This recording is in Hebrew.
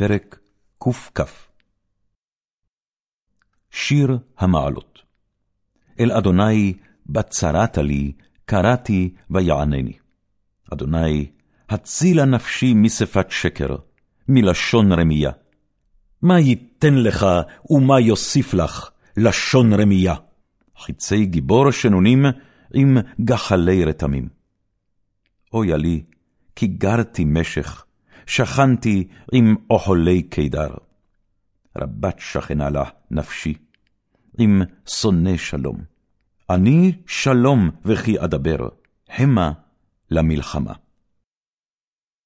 פרק קכ. שיר המעלות. אל אדוני בצרת לי, קראתי ויענני. אדוני, הצילה נפשי משפת שקר, מלשון רמיה. מה ייתן לך ומה יוסיף לך, לשון רמיה? חיצי גיבור שנונים עם גחלי רתמים. אויה לי, כי גרתי משך, שכנתי עם אוכלי קידר. רבת שכנה לה נפשי, עם שונא שלום. אני שלום וכי אדבר, המה למלחמה.